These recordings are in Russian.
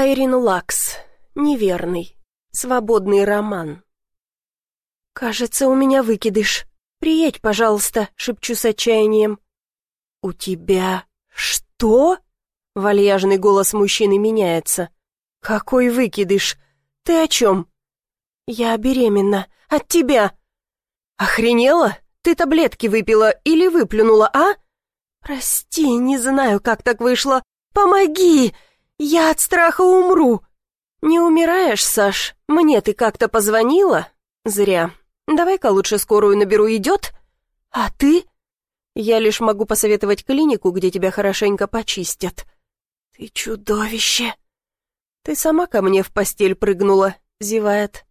Айрин Лакс. Неверный. Свободный роман. «Кажется, у меня выкидыш. Приедь, пожалуйста», — шепчу с отчаянием. «У тебя что?» — вальяжный голос мужчины меняется. «Какой выкидыш? Ты о чем?» «Я беременна. От тебя». «Охренела? Ты таблетки выпила или выплюнула, а?» «Прости, не знаю, как так вышло. Помоги!» «Я от страха умру!» «Не умираешь, Саш? Мне ты как-то позвонила?» «Зря. Давай-ка лучше скорую наберу, идет?» «А ты?» «Я лишь могу посоветовать клинику, где тебя хорошенько почистят». «Ты чудовище!» «Ты сама ко мне в постель прыгнула», — зевает.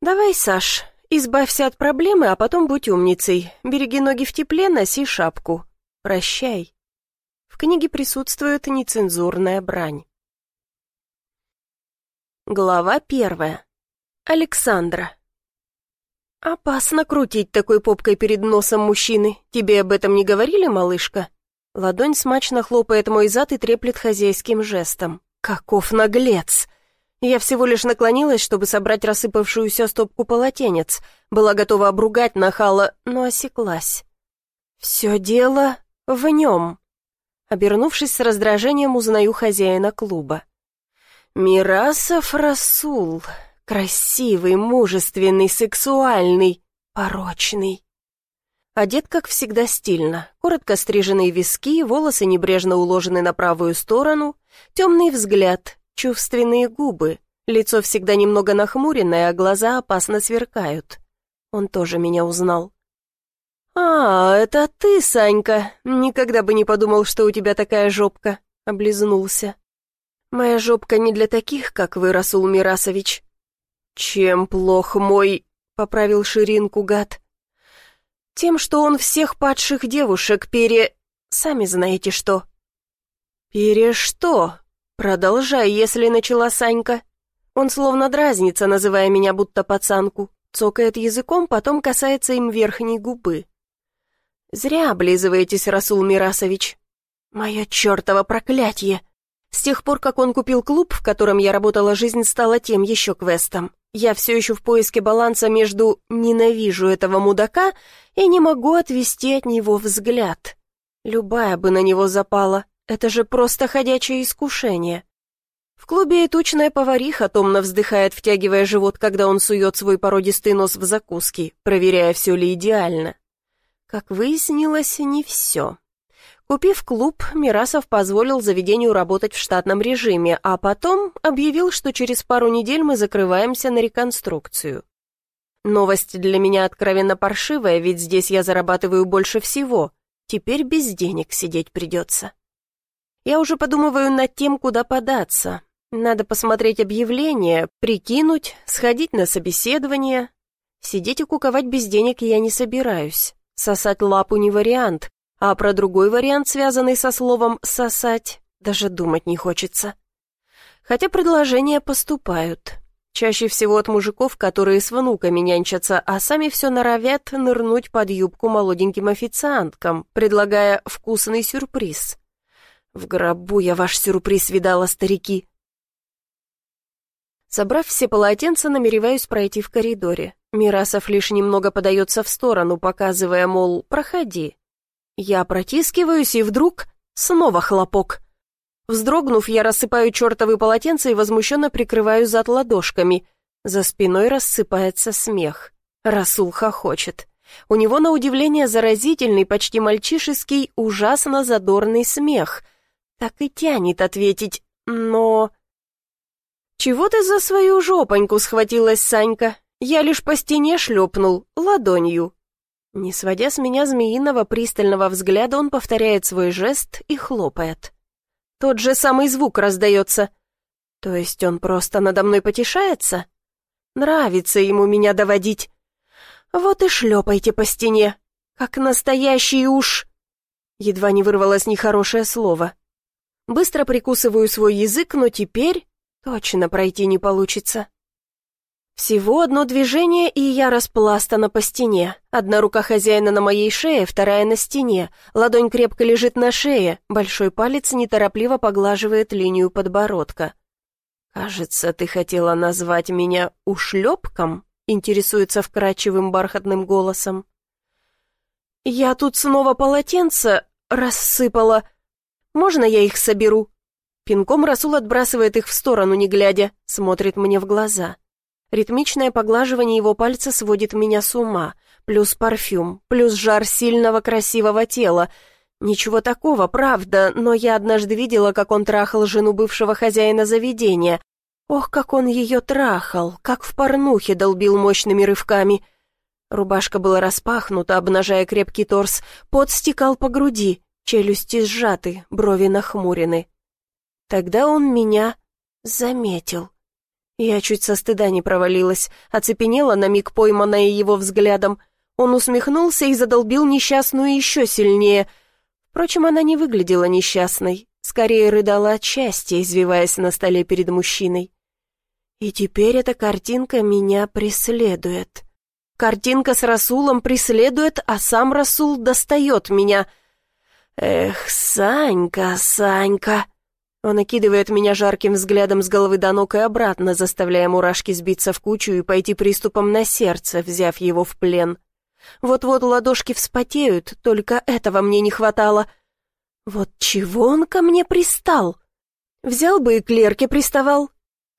«Давай, Саш, избавься от проблемы, а потом будь умницей. Береги ноги в тепле, носи шапку. Прощай». В книге присутствует нецензурная брань. Глава первая. Александра. «Опасно крутить такой попкой перед носом мужчины. Тебе об этом не говорили, малышка?» Ладонь смачно хлопает мой зад и треплет хозяйским жестом. «Каков наглец!» Я всего лишь наклонилась, чтобы собрать рассыпавшуюся стопку полотенец. Была готова обругать нахала, но осеклась. «Все дело в нем». Обернувшись с раздражением, узнаю хозяина клуба. Мирасов Расул. Красивый, мужественный, сексуальный, порочный. Одет, как всегда, стильно. Коротко стриженные виски, волосы небрежно уложены на правую сторону, темный взгляд, чувственные губы, лицо всегда немного нахмуренное, а глаза опасно сверкают. Он тоже меня узнал. «А, это ты, Санька. Никогда бы не подумал, что у тебя такая жопка», — облизнулся. Моя жопка не для таких, как вы, Расул Мирасович. Чем плох мой, поправил ширинку гад. Тем, что он всех падших девушек пере... Сами знаете что. Пере что? Продолжай, если начала Санька. Он словно дразнится, называя меня будто пацанку. Цокает языком, потом касается им верхней губы. Зря облизываетесь, Расул Мирасович. Мое чертово проклятие! С тех пор, как он купил клуб, в котором я работала, жизнь стала тем еще квестом. Я все еще в поиске баланса между «ненавижу этого мудака» и «не могу отвести от него взгляд». Любая бы на него запала. Это же просто ходячее искушение. В клубе и тучная повариха томно вздыхает, втягивая живот, когда он сует свой породистый нос в закуски, проверяя, все ли идеально. Как выяснилось, не все. Купив клуб, Мирасов позволил заведению работать в штатном режиме, а потом объявил, что через пару недель мы закрываемся на реконструкцию. Новость для меня откровенно паршивая, ведь здесь я зарабатываю больше всего. Теперь без денег сидеть придется. Я уже подумываю над тем, куда податься. Надо посмотреть объявление, прикинуть, сходить на собеседование. Сидеть и куковать без денег я не собираюсь. Сосать лапу не вариант, а про другой вариант, связанный со словом «сосать», даже думать не хочется. Хотя предложения поступают. Чаще всего от мужиков, которые с внуками нянчатся, а сами все норовят нырнуть под юбку молоденьким официанткам, предлагая вкусный сюрприз. В гробу я ваш сюрприз видала, старики. Собрав все полотенца, намереваюсь пройти в коридоре. Мирасов лишь немного подается в сторону, показывая, мол, проходи. Я протискиваюсь, и вдруг снова хлопок. Вздрогнув, я рассыпаю чертовы полотенца и возмущенно прикрываю зад ладошками. За спиной рассыпается смех. Расул хохочет. У него, на удивление, заразительный, почти мальчишеский, ужасно задорный смех. Так и тянет ответить, но... «Чего ты за свою жопоньку схватилась, Санька? Я лишь по стене шлепнул, ладонью. Не сводя с меня змеиного пристального взгляда, он повторяет свой жест и хлопает. Тот же самый звук раздается. То есть он просто надо мной потешается? Нравится ему меня доводить. Вот и шлепайте по стене, как настоящий уж... Едва не вырвалось нехорошее слово. Быстро прикусываю свой язык, но теперь точно пройти не получится. Всего одно движение, и я распластана по стене. Одна рука хозяина на моей шее, вторая на стене. Ладонь крепко лежит на шее, большой палец неторопливо поглаживает линию подбородка. «Кажется, ты хотела назвать меня ушлепком?» интересуется вкрадчивым бархатным голосом. «Я тут снова полотенце рассыпала. Можно я их соберу?» Пинком Расул отбрасывает их в сторону, не глядя, смотрит мне в глаза. Ритмичное поглаживание его пальца сводит меня с ума. Плюс парфюм, плюс жар сильного красивого тела. Ничего такого, правда, но я однажды видела, как он трахал жену бывшего хозяина заведения. Ох, как он ее трахал, как в порнухе долбил мощными рывками. Рубашка была распахнута, обнажая крепкий торс, пот стекал по груди, челюсти сжаты, брови нахмурены. Тогда он меня заметил. Я чуть со стыда не провалилась, оцепенела на миг пойманная его взглядом. Он усмехнулся и задолбил несчастную еще сильнее. Впрочем, она не выглядела несчастной, скорее рыдала от счастья, извиваясь на столе перед мужчиной. И теперь эта картинка меня преследует. Картинка с Расулом преследует, а сам Расул достает меня. Эх, Санька, Санька. Он окидывает меня жарким взглядом с головы до ног и обратно, заставляя мурашки сбиться в кучу и пойти приступом на сердце, взяв его в плен. Вот-вот ладошки вспотеют, только этого мне не хватало. Вот чего он ко мне пристал? Взял бы и клерке приставал.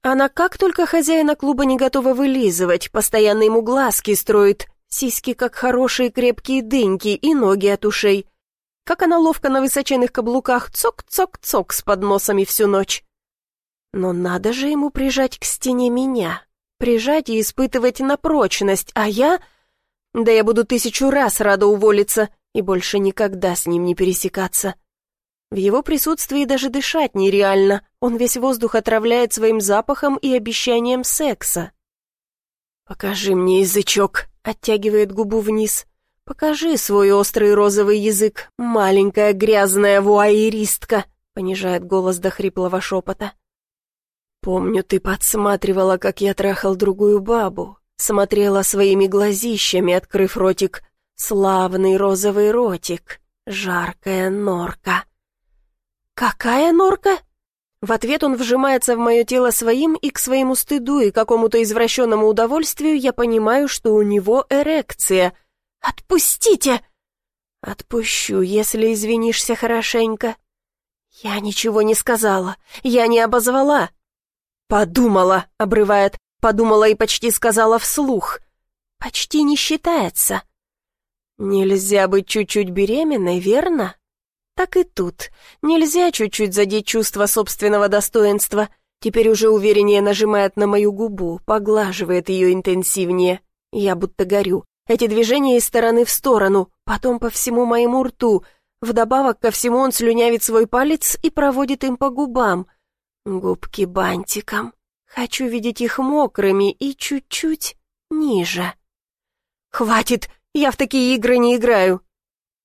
Она как только хозяина клуба не готова вылизывать, постоянно ему глазки строит, сиськи как хорошие крепкие дыньки и ноги от ушей. Как она ловко на высоченных каблуках цок-цок-цок с подносами всю ночь. Но надо же ему прижать к стене меня, прижать и испытывать на прочность, а я... Да я буду тысячу раз рада уволиться и больше никогда с ним не пересекаться. В его присутствии даже дышать нереально, он весь воздух отравляет своим запахом и обещанием секса. «Покажи мне язычок», — оттягивает губу вниз. «Покажи свой острый розовый язык, маленькая грязная вуайеристка», — понижает голос до хриплого шепота. «Помню, ты подсматривала, как я трахал другую бабу, смотрела своими глазищами, открыв ротик. Славный розовый ротик, жаркая норка». «Какая норка?» В ответ он вжимается в мое тело своим, и к своему стыду и какому-то извращенному удовольствию я понимаю, что у него эрекция — «Отпустите!» «Отпущу, если извинишься хорошенько». «Я ничего не сказала, я не обозвала». «Подумала», — обрывает, подумала и почти сказала вслух. «Почти не считается». «Нельзя быть чуть-чуть беременной, верно?» «Так и тут. Нельзя чуть-чуть задеть чувство собственного достоинства». Теперь уже увереннее нажимает на мою губу, поглаживает ее интенсивнее. Я будто горю. Эти движения из стороны в сторону, потом по всему моему рту. Вдобавок ко всему он слюнявит свой палец и проводит им по губам. Губки бантиком. Хочу видеть их мокрыми и чуть-чуть ниже. «Хватит, я в такие игры не играю».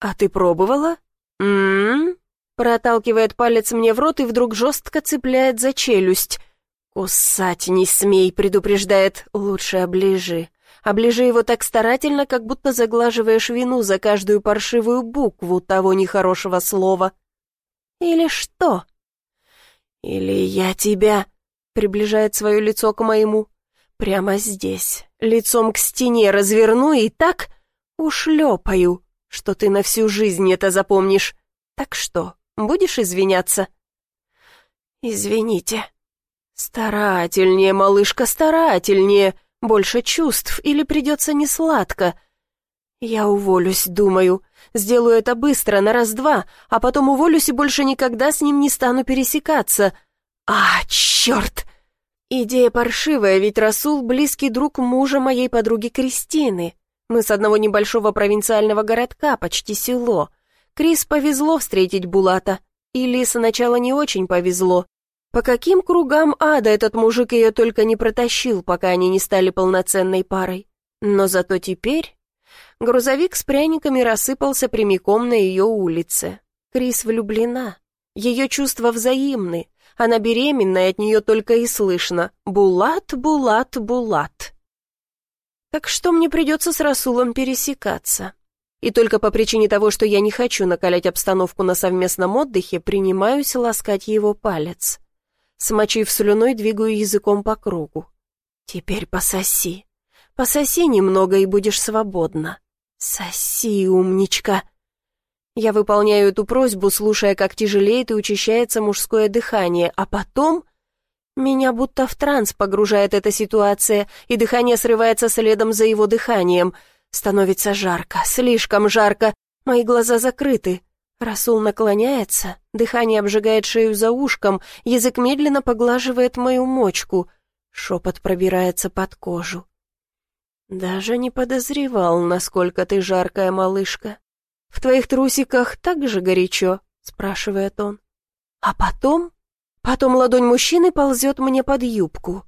«А ты пробовала?» «М-м-м?» Проталкивает палец мне в рот и вдруг жестко цепляет за челюсть. «Кусать не смей», предупреждает, «лучше оближи» оближи его так старательно, как будто заглаживаешь вину за каждую паршивую букву того нехорошего слова. Или что? Или я тебя... Приближает свое лицо к моему. Прямо здесь, лицом к стене разверну и так ушлепаю, что ты на всю жизнь это запомнишь. Так что, будешь извиняться? Извините. Старательнее, малышка, старательнее. Больше чувств или придется несладко? Я уволюсь, думаю. Сделаю это быстро, на раз-два, а потом уволюсь и больше никогда с ним не стану пересекаться. А, черт! Идея паршивая, ведь Расул — близкий друг мужа моей подруги Кристины. Мы с одного небольшого провинциального городка, почти село. Крис повезло встретить Булата. Или сначала не очень повезло. По каким кругам ада этот мужик ее только не протащил, пока они не стали полноценной парой. Но зато теперь грузовик с пряниками рассыпался прямиком на ее улице. Крис влюблена. Ее чувства взаимны. Она беременна, и от нее только и слышно «Булат, Булат, Булат». Так что мне придется с Расулом пересекаться. И только по причине того, что я не хочу накалять обстановку на совместном отдыхе, принимаюсь ласкать его палец. Смочив слюной, двигаю языком по кругу. Теперь пососи. Пососи немного, и будешь свободна. Соси, умничка. Я выполняю эту просьбу, слушая, как тяжелеет и учащается мужское дыхание, а потом... Меня будто в транс погружает эта ситуация, и дыхание срывается следом за его дыханием. Становится жарко, слишком жарко. Мои глаза закрыты. Расул наклоняется, дыхание обжигает шею за ушком, язык медленно поглаживает мою мочку. Шепот пробирается под кожу. «Даже не подозревал, насколько ты жаркая малышка. В твоих трусиках так же горячо?» — спрашивает он. А потом... Потом ладонь мужчины ползет мне под юбку.